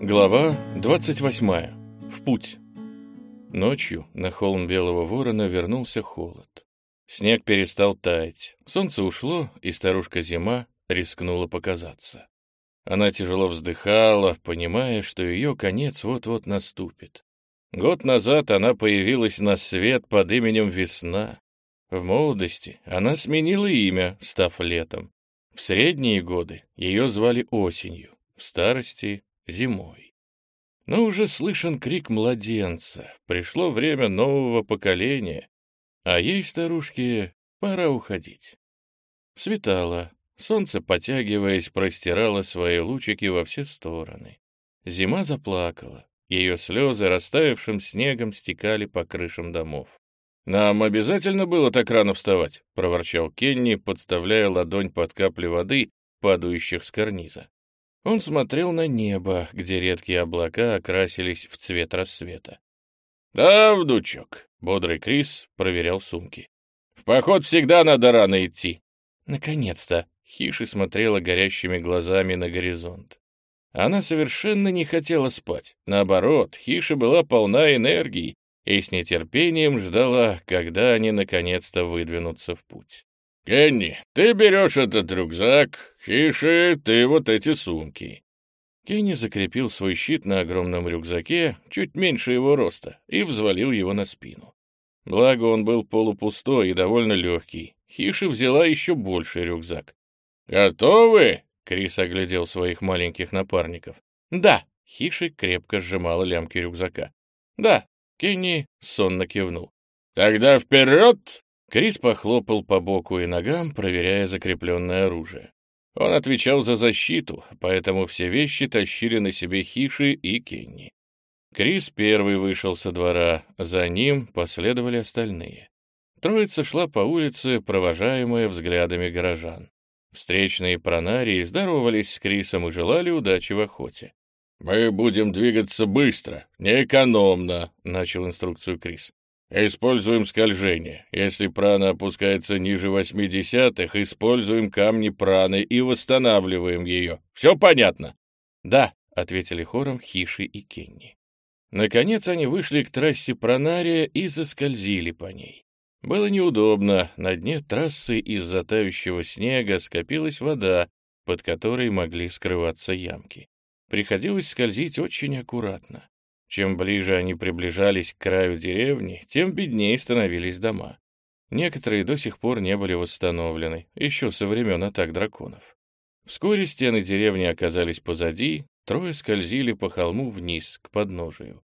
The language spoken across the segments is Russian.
Глава 28. В путь. Ночью на холм Белого Ворона вернулся холод. Снег перестал таять, солнце ушло, и старушка Зима рискнула показаться. Она тяжело вздыхала, понимая, что ее конец вот-вот наступит. Год назад она появилась на свет под именем Весна. В молодости она сменила имя, став летом. В средние годы ее звали осенью, в старости — зимой. Но уже слышен крик младенца. Пришло время нового поколения, а ей, старушке, пора уходить. Светало, солнце, потягиваясь, простирало свои лучики во все стороны. Зима заплакала, ее слезы растаявшим снегом стекали по крышам домов. «Нам обязательно было так рано вставать», — проворчал Кенни, подставляя ладонь под капли воды, падающих с карниза. Он смотрел на небо, где редкие облака окрасились в цвет рассвета. «Да, внучок», — бодрый Крис проверял сумки. «В поход всегда надо рано идти». «Наконец-то!» — Хиши смотрела горящими глазами на горизонт. Она совершенно не хотела спать. Наоборот, Хиша была полна энергии, и с нетерпением ждала, когда они наконец-то выдвинутся в путь. «Кенни, ты берешь этот рюкзак, Хиши, ты вот эти сумки». Кенни закрепил свой щит на огромном рюкзаке, чуть меньше его роста, и взвалил его на спину. Благо он был полупустой и довольно легкий. Хиши взяла еще больший рюкзак. «Готовы?» — Крис оглядел своих маленьких напарников. «Да!» — Хиши крепко сжимала лямки рюкзака. «Да, Кенни сонно кивнул. «Тогда вперед!» Крис похлопал по боку и ногам, проверяя закрепленное оружие. Он отвечал за защиту, поэтому все вещи тащили на себе Хиши и Кенни. Крис первый вышел со двора, за ним последовали остальные. Троица шла по улице, провожаемая взглядами горожан. Встречные пронарии здоровались с Крисом и желали удачи в охоте. «Мы будем двигаться быстро, неэкономно», — начал инструкцию Крис. «Используем скольжение. Если прана опускается ниже восьмидесятых, используем камни праны и восстанавливаем ее. Все понятно?» «Да», — ответили хором Хиши и Кенни. Наконец они вышли к трассе Пронария и заскользили по ней. Было неудобно, на дне трассы из-за тающего снега скопилась вода, под которой могли скрываться ямки. Приходилось скользить очень аккуратно. Чем ближе они приближались к краю деревни, тем беднее становились дома. Некоторые до сих пор не были восстановлены, еще со времен атак драконов. Вскоре стены деревни оказались позади, трое скользили по холму вниз, к подножию.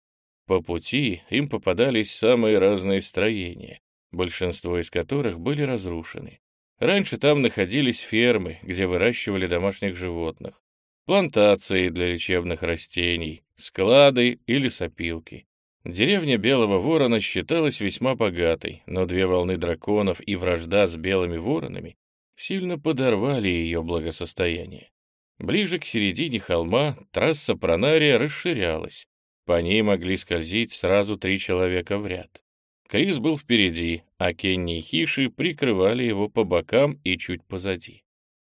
По пути им попадались самые разные строения, большинство из которых были разрушены. Раньше там находились фермы, где выращивали домашних животных плантации для лечебных растений, склады и лесопилки. Деревня Белого Ворона считалась весьма богатой, но две волны драконов и вражда с белыми воронами сильно подорвали ее благосостояние. Ближе к середине холма трасса Пронария расширялась. По ней могли скользить сразу три человека в ряд. Крис был впереди, а Кенни и Хиши прикрывали его по бокам и чуть позади.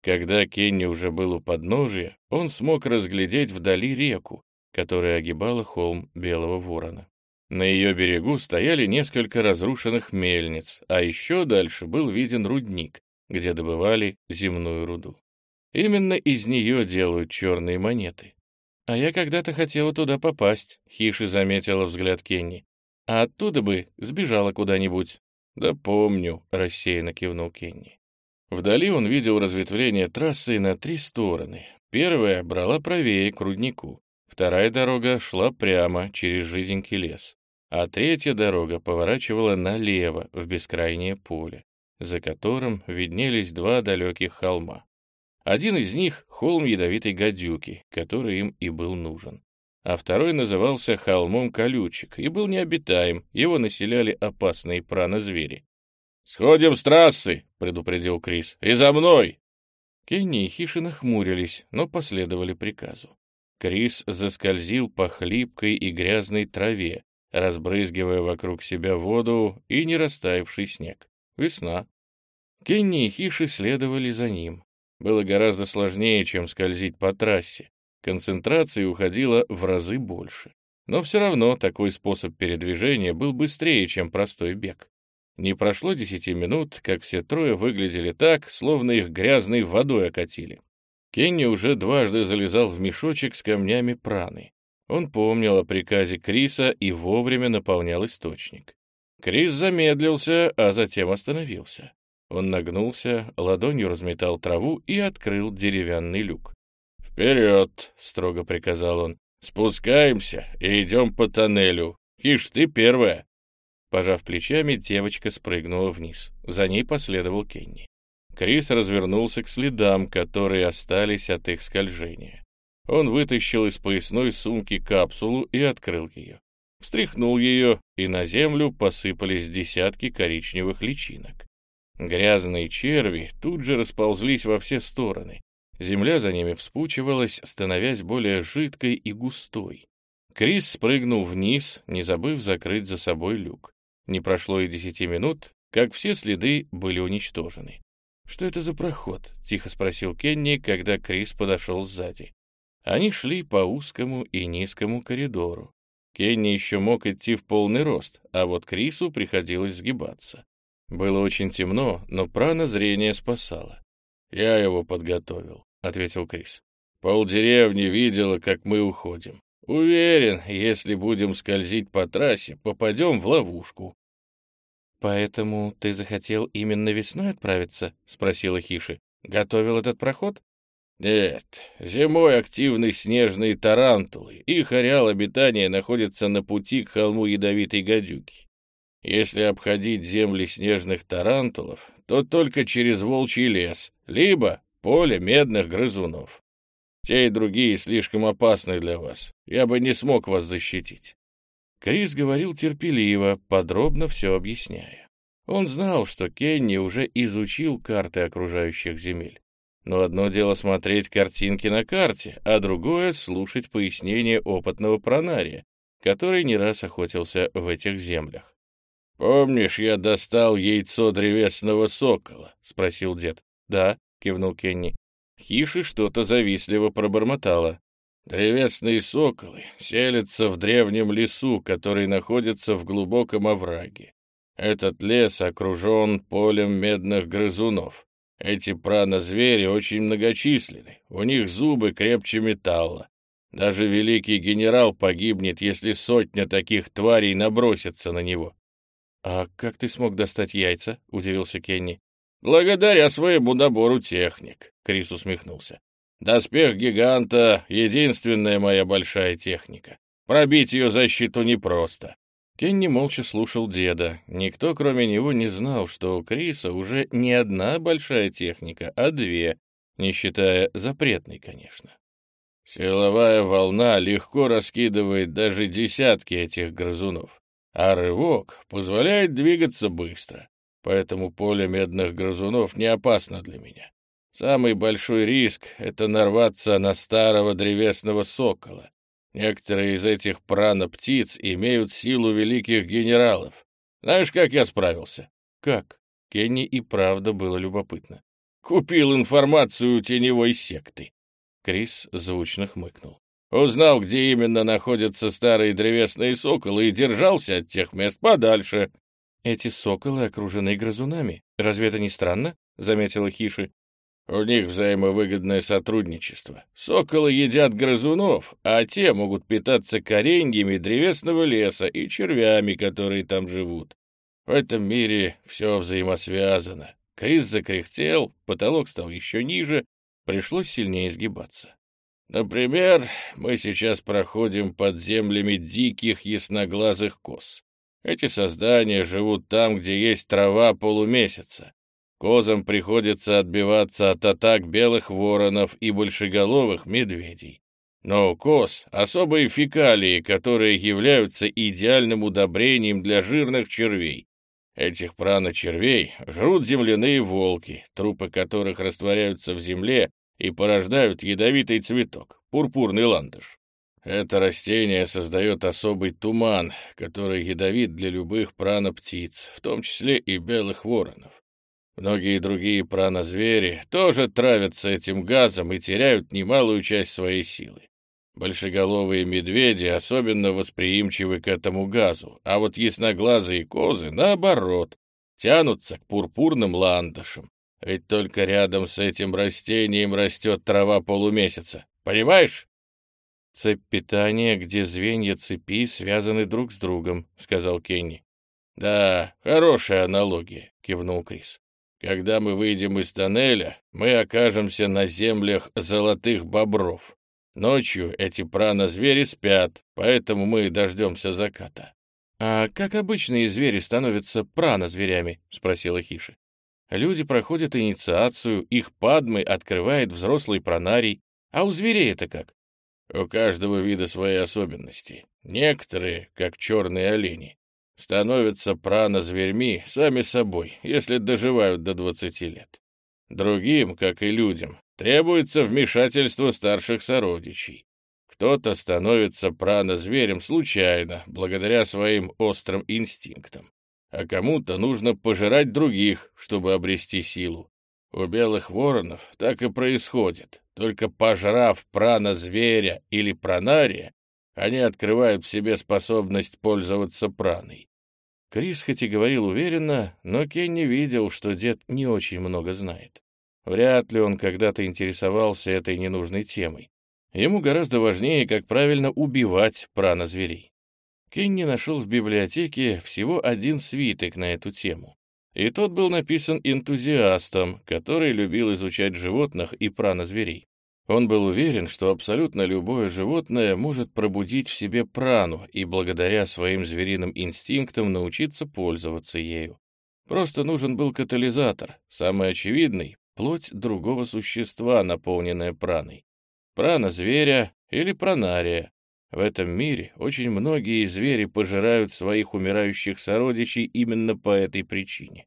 Когда Кенни уже был у подножия, он смог разглядеть вдали реку, которая огибала холм Белого Ворона. На ее берегу стояли несколько разрушенных мельниц, а еще дальше был виден рудник, где добывали земную руду. Именно из нее делают черные монеты. «А я когда-то хотела туда попасть», — Хиши заметила взгляд Кенни. «А оттуда бы сбежала куда-нибудь». «Да помню», — рассеянно кивнул Кенни. Вдали он видел разветвление трассы на три стороны. Первая брала правее к руднику, вторая дорога шла прямо через жиденький лес, а третья дорога поворачивала налево в бескрайнее поле, за которым виднелись два далеких холма. Один из них — холм ядовитой гадюки, который им и был нужен. А второй назывался холмом колючек и был необитаем, его населяли опасные пранозвери. «Сходим с трассы!» — предупредил Крис. «И за мной!» Кенни и Хиши нахмурились, но последовали приказу. Крис заскользил по хлипкой и грязной траве, разбрызгивая вокруг себя воду и не растаявший снег. Весна. Кенни и Хиши следовали за ним. Было гораздо сложнее, чем скользить по трассе. концентрации уходило в разы больше. Но все равно такой способ передвижения был быстрее, чем простой бег. Не прошло десяти минут, как все трое выглядели так, словно их грязной водой окатили. Кенни уже дважды залезал в мешочек с камнями праны. Он помнил о приказе Криса и вовремя наполнял источник. Крис замедлился, а затем остановился. Он нагнулся, ладонью разметал траву и открыл деревянный люк. «Вперед!» — строго приказал он. «Спускаемся и идем по тоннелю. Хиш, ты первая!» Пожав плечами, девочка спрыгнула вниз. За ней последовал Кенни. Крис развернулся к следам, которые остались от их скольжения. Он вытащил из поясной сумки капсулу и открыл ее. Встряхнул ее, и на землю посыпались десятки коричневых личинок. Грязные черви тут же расползлись во все стороны. Земля за ними вспучивалась, становясь более жидкой и густой. Крис спрыгнул вниз, не забыв закрыть за собой люк. Не прошло и десяти минут, как все следы были уничтожены. «Что это за проход?» — тихо спросил Кенни, когда Крис подошел сзади. Они шли по узкому и низкому коридору. Кенни еще мог идти в полный рост, а вот Крису приходилось сгибаться. Было очень темно, но прана зрение спасала. «Я его подготовил», — ответил Крис. «Полдеревни видела, как мы уходим. Уверен, если будем скользить по трассе, попадем в ловушку». «Поэтому ты захотел именно весной отправиться?» — спросила Хиши. «Готовил этот проход?» «Нет, зимой активны снежные тарантулы. Их ареал обитания находится на пути к холму ядовитой гадюки. Если обходить земли снежных тарантулов, то только через волчий лес, либо поле медных грызунов. Те и другие слишком опасны для вас. Я бы не смог вас защитить. Крис говорил терпеливо, подробно все объясняя. Он знал, что Кенни уже изучил карты окружающих земель. Но одно дело смотреть картинки на карте, а другое — слушать пояснения опытного пронария, который не раз охотился в этих землях. «Помнишь, я достал яйцо древесного сокола?» — спросил дед. «Да», — кивнул Кенни. Хиши что-то завистливо пробормотало. «Древесные соколы селятся в древнем лесу, который находится в глубоком овраге. Этот лес окружен полем медных грызунов. Эти пранозвери очень многочисленны, у них зубы крепче металла. Даже великий генерал погибнет, если сотня таких тварей набросится на него. «А как ты смог достать яйца?» — удивился Кенни. «Благодаря своему набору техник», — Крис усмехнулся. «Доспех гиганта — единственная моя большая техника. Пробить ее защиту непросто». Кенни молча слушал деда. Никто, кроме него, не знал, что у Криса уже не одна большая техника, а две, не считая запретной, конечно. Силовая волна легко раскидывает даже десятки этих грызунов а рывок позволяет двигаться быстро, поэтому поле медных грызунов не опасно для меня. Самый большой риск — это нарваться на старого древесного сокола. Некоторые из этих прано-птиц имеют силу великих генералов. Знаешь, как я справился? Как? Кенни и правда было любопытно. Купил информацию у теневой секты. Крис звучно хмыкнул. Узнал, где именно находятся старые древесные соколы, и держался от тех мест подальше. Эти соколы окружены грызунами. Разве это не странно? — заметила Хиши. У них взаимовыгодное сотрудничество. Соколы едят грызунов, а те могут питаться кореньями древесного леса и червями, которые там живут. В этом мире все взаимосвязано. Крис закряхтел, потолок стал еще ниже, пришлось сильнее сгибаться. Например, мы сейчас проходим под землями диких ясноглазых коз. Эти создания живут там, где есть трава полумесяца. Козам приходится отбиваться от атак белых воронов и большеголовых медведей. Но у коз особые фекалии, которые являются идеальным удобрением для жирных червей. Этих праночервей жрут земляные волки, трупы которых растворяются в земле и порождают ядовитый цветок, пурпурный ландыш. Это растение создает особый туман, который ядовит для любых праноптиц, в том числе и белых воронов. Многие другие пранозвери тоже травятся этим газом и теряют немалую часть своей силы. Большеголовые медведи особенно восприимчивы к этому газу, а вот ясноглазые козы, наоборот, тянутся к пурпурным ландышам. Ведь только рядом с этим растением растет трава полумесяца. Понимаешь? «Цепь питания, где звенья цепи связаны друг с другом», — сказал Кенни. «Да, хорошая аналогия», — кивнул Крис. «Когда мы выйдем из тоннеля, мы окажемся на землях золотых бобров. Ночью эти прана-звери спят, поэтому мы дождемся заката». «А как обычные звери становятся прана-зверями?» — спросила Хиша. «Люди проходят инициацию, их падмы открывает взрослый пронарий, а у зверей это как?» У каждого вида свои особенности. Некоторые, как черные олени, становятся прано-зверьми сами собой, если доживают до 20 лет. Другим, как и людям, требуется вмешательство старших сородичей. Кто-то становится прано-зверем случайно, благодаря своим острым инстинктам, а кому-то нужно пожирать других, чтобы обрести силу. У белых воронов так и происходит. Только пожрав прана-зверя или пранария, они открывают в себе способность пользоваться праной. Крис хоть и говорил уверенно, но Кенни видел, что дед не очень много знает. Вряд ли он когда-то интересовался этой ненужной темой. Ему гораздо важнее, как правильно убивать прана-зверей. Кенни нашел в библиотеке всего один свиток на эту тему. И тот был написан энтузиастом, который любил изучать животных и пранозверей. Он был уверен, что абсолютно любое животное может пробудить в себе прану и благодаря своим звериным инстинктам научиться пользоваться ею. Просто нужен был катализатор, самый очевидный — плоть другого существа, наполненная праной. Прана зверя или пранария. В этом мире очень многие звери пожирают своих умирающих сородичей именно по этой причине.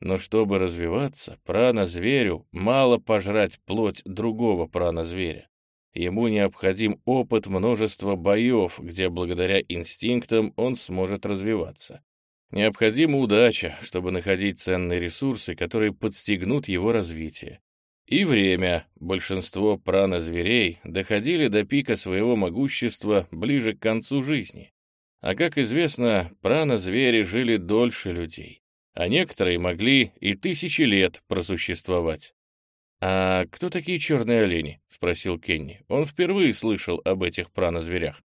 Но чтобы развиваться, прана-зверю мало пожрать плоть другого прана-зверя. Ему необходим опыт множества боев, где благодаря инстинктам он сможет развиваться. Необходима удача, чтобы находить ценные ресурсы, которые подстегнут его развитие. И время. Большинство прана-зверей доходили до пика своего могущества ближе к концу жизни. А как известно, прана-звери жили дольше людей, а некоторые могли и тысячи лет просуществовать. «А кто такие черные олени?» — спросил Кенни. Он впервые слышал об этих прана-зверях.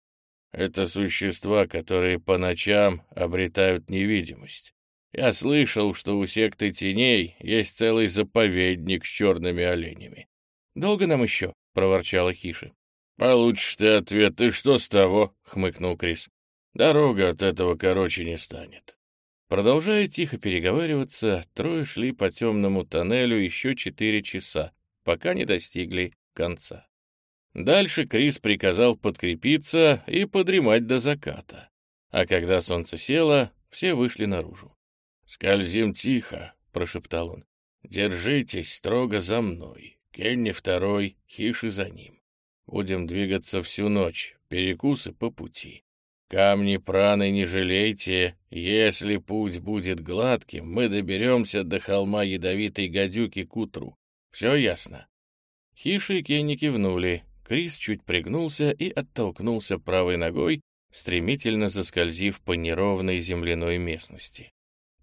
«Это существа, которые по ночам обретают невидимость. Я слышал, что у секты теней есть целый заповедник с черными оленями. «Долго нам еще?» — проворчала Хиши. «Получишь ты ответ, и что с того?» — хмыкнул Крис. «Дорога от этого короче не станет». Продолжая тихо переговариваться, трое шли по темному тоннелю еще четыре часа, пока не достигли конца. Дальше Крис приказал подкрепиться и подремать до заката. А когда солнце село, все вышли наружу. «Скользим тихо», — прошептал он. «Держитесь строго за мной. Кенни второй, Хиши за ним. Будем двигаться всю ночь, перекусы по пути. Камни праны не жалейте. Если путь будет гладким, мы доберемся до холма ядовитой гадюки к утру. Все ясно?» Хиши и Кенни кивнули. Крис чуть пригнулся и оттолкнулся правой ногой, стремительно заскользив по неровной земляной местности.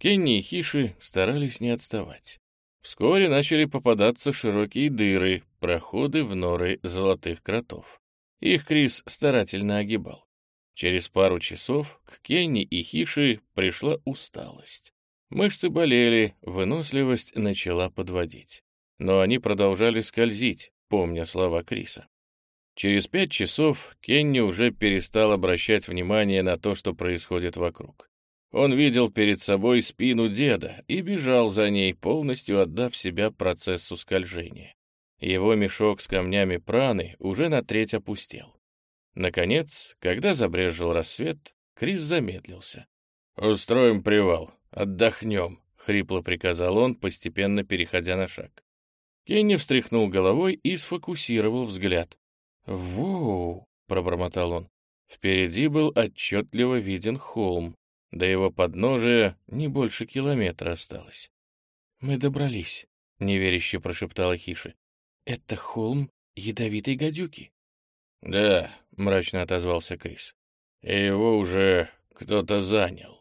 Кенни и Хиши старались не отставать. Вскоре начали попадаться широкие дыры, проходы в норы золотых кротов. Их Крис старательно огибал. Через пару часов к Кенни и Хиши пришла усталость. Мышцы болели, выносливость начала подводить. Но они продолжали скользить, помня слова Криса. Через пять часов Кенни уже перестал обращать внимание на то, что происходит вокруг. Он видел перед собой спину деда и бежал за ней, полностью отдав себя процессу скольжения. Его мешок с камнями праны уже на треть опустел. Наконец, когда забрежил рассвет, Крис замедлился. «Устроим привал, отдохнем», — хрипло приказал он, постепенно переходя на шаг. Кенни встряхнул головой и сфокусировал взгляд. «Воу!» — пробормотал он. Впереди был отчетливо виден холм, до его подножия не больше километра осталось. «Мы добрались», — неверяще прошептала Хиши. «Это холм ядовитой гадюки». «Да, — мрачно отозвался Крис. «И его уже кто-то занял».